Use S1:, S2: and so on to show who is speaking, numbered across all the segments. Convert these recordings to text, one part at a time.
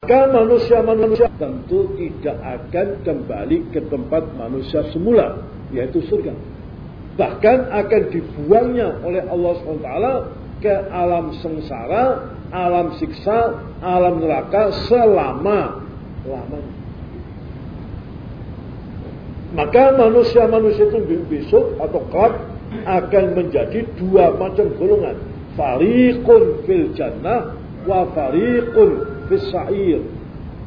S1: Maka manusia-manusia tentu tidak akan kembali ke tempat manusia semula, yaitu surga. Bahkan akan dibuangnya oleh Allah SWT ke alam sengsara, alam siksa, alam neraka selama lamanya. Maka manusia-manusia itu besok atau kelak akan menjadi dua macam golongan. Fariqun fil jannah wa fariqun fis sa'ir.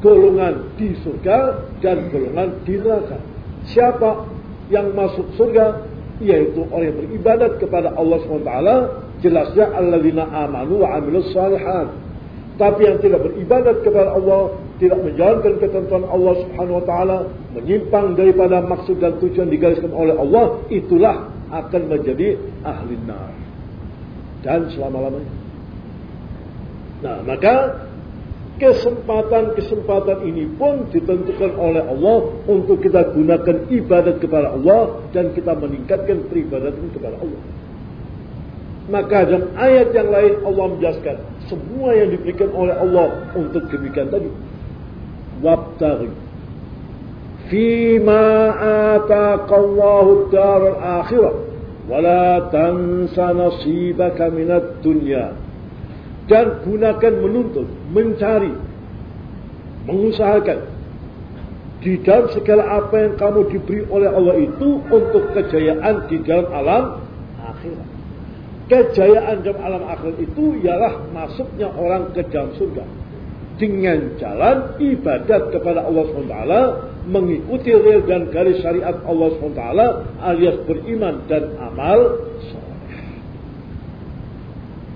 S1: Golongan di surga dan golongan di neraka. Siapa yang masuk surga? Yaitu orang yang beribadat kepada Allah SWT. Jelasnya alladzina amanu wa amilus salihat. Tapi yang tidak beribadat kepada Allah, tidak menjalankan ketentuan Allah Subhanahu wa taala, menyimpang daripada maksud dan tujuan digariskan oleh Allah, itulah akan menjadi ahli nar. Dan selama-lamanya. Nah, maka kesempatan-kesempatan ini pun ditentukan oleh Allah untuk kita gunakan ibadat kepada Allah dan kita meningkatkan peribadatan kepada Allah. Maka dalam ayat yang lain Allah menjelaskan semua yang diberikan oleh Allah untuk demikian tadi. Wabtaghi fima ataqallahu daral akhirah wala tansa nasibaka minat dunya dan gunakan menuntut, mencari, mengusahakan di dalam segala apa yang kamu diberi oleh Allah itu untuk kejayaan di dalam alam akhirat. Kejayaan dalam alam akhirat itu ialah masuknya orang ke dalam surga dengan jalan ibadat kepada Allah SWT mengikuti real dan garis syariat Allah SWT alias beriman dan amal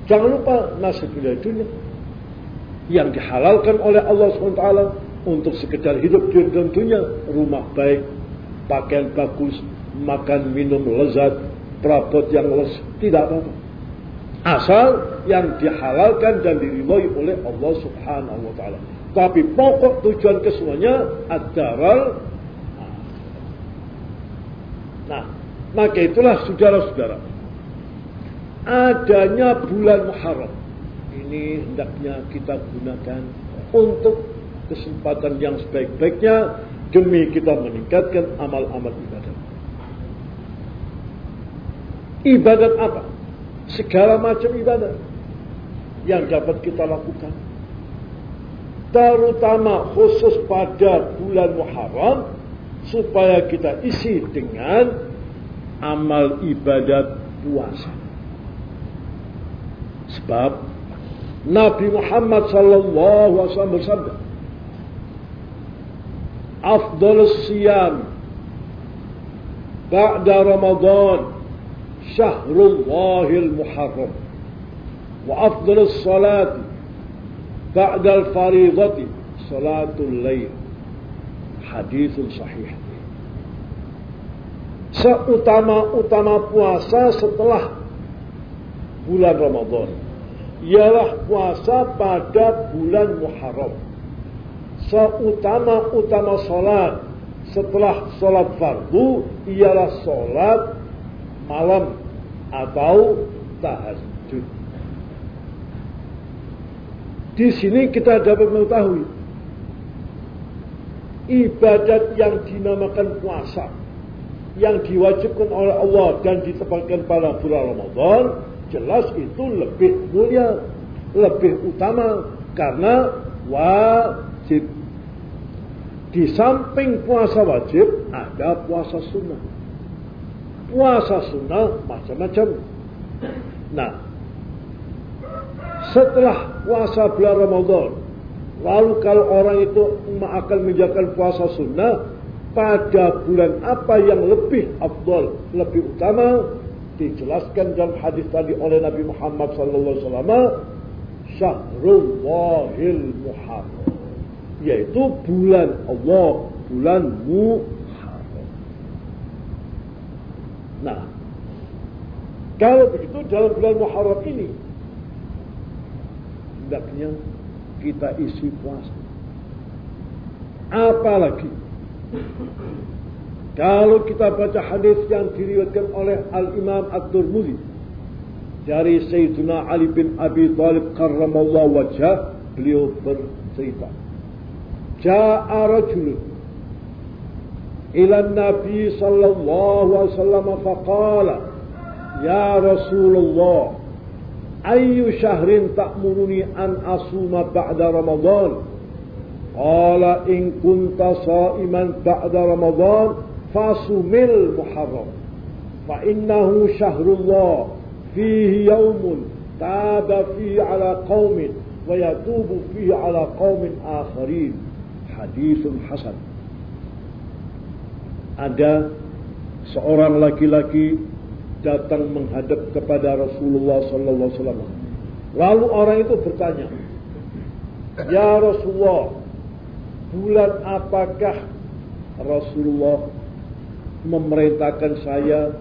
S1: Jangan lupa nasib dunia dunia yang dihalalkan oleh Allah SWT untuk sekedar hidup di dunia, rumah baik, pakaian bagus, makan minum lezat, perabot yang les, tidak apa-apa. Asal yang dihalalkan dan diridhoi oleh Allah Subhanahu wa. Tapi pokok tujuan kesemuanya adalah Nah, maka itulah saudara-saudara adanya bulan Muharram. Ini hendaknya kita gunakan untuk kesempatan yang sebaik-baiknya demi kita meningkatkan amal-amal ibadat. Ibadat apa? Segala macam ibadat yang dapat kita lakukan. Terutama khusus pada bulan Muharram supaya kita isi dengan amal ibadat puasa. Sebab Nabi Muhammad sallallahu alaihi wasallam bersabda, "Afdal siyam ba'da Ramadan syahrul muharram wa afdal salat ba'da al-fariidati salatul lail." Hadis sahih. Seutama-utama puasa setelah bulan Ramadan ialah puasa pada bulan Muharram. Seutama-utama solat setelah solat fardu ialah solat malam atau tahajud. Di sini kita dapat mengetahui ibadat yang dinamakan puasa yang diwajibkan oleh Allah dan ditempatkan pada bulan Ramadan jelas itu lebih mulia, lebih utama karena wajib. Di samping puasa wajib ada puasa sunnah. Puasa sunnah macam-macam. Nah, setelah puasa bulan Ramadan, lalu kalau orang itu akan menjalankan puasa sunnah, pada bulan apa yang lebih afdol, lebih utama, dijelaskan dalam hadis tadi oleh Nabi Muhammad sallallahu alaihi wasallam Muharram yaitu bulan Allah, bulan Muharram. Nah, kalau begitu dalam bulan Muharram ini hendaknya kita isi puasa. Apalagi kalau kita baca hadis yang diriwayatkan oleh Al-Imam Ad-Durmudi dari Sayyidina Ali bin Abi Thalib karramallahu wajah, beliau bercerita. Ja'a rajulun ila Nabi sallallahu alaihi wasallam faqala Ya Rasulullah ayyu syahrin ta'muruni an asuma ba'da Ramadan Qala in kunta sa'iman ba'da Ramadan fasumil Muharram. Fa innahu syahrullah. Fihi yaumun taba fihi ala qaumin wa yatubu fihi ala qaumin akharin. Hadithun hasan. Ada seorang laki-laki datang menghadap kepada Rasulullah sallallahu alaihi wasallam. Lalu orang itu bertanya, "Ya Rasulullah, bulan apakah Rasulullah memerintahkan saya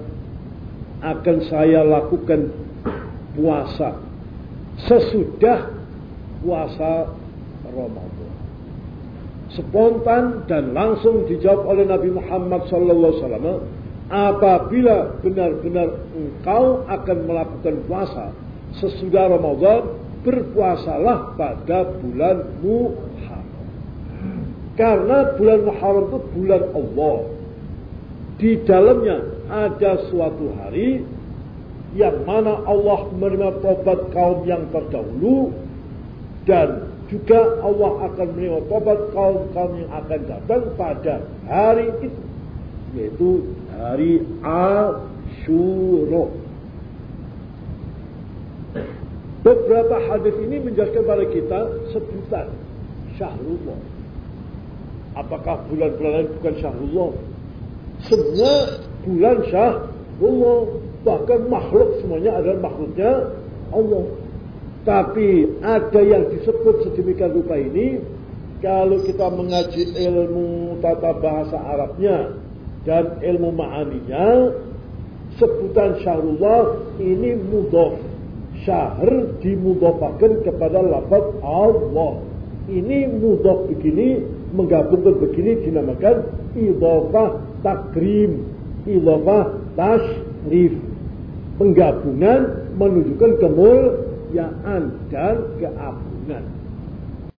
S1: akan saya lakukan puasa sesudah puasa Ramadan?" Spontan dan langsung dijawab oleh Nabi Muhammad wasallam, apabila benar-benar engkau akan melakukan puasa sesudah Ramadan, berpuasalah pada bulan Muharram. Karena bulan Muharram itu bulan Allah. Di dalamnya ada suatu hari yang mana Allah menerima tobat kaum yang terdahulu dan juga Allah akan menerima tobat kaum-kaum yang akan datang pada hari itu yaitu hari Ashura. Beberapa hadis ini menjelaskan kepada kita sebutan Syahrullah. Apakah bulan-bulan lain bukan Syahrullah? Semua bulan Syahrullah. Bahkan makhluk semuanya adalah makhluknya Allah. Tapi ada yang disebut sedemikian rupa ini kalau kita mengaji ilmu tata bahasa Arabnya dan ilmu ma'aninya sebutan syahrullah ini mudhof syahr dimudofakan kepada lafaz Allah ini mudhof begini menggabungkan begini dinamakan idhofah takrim idhofah tashrif penggabungan menunjukkan kemuliaan dan keagungan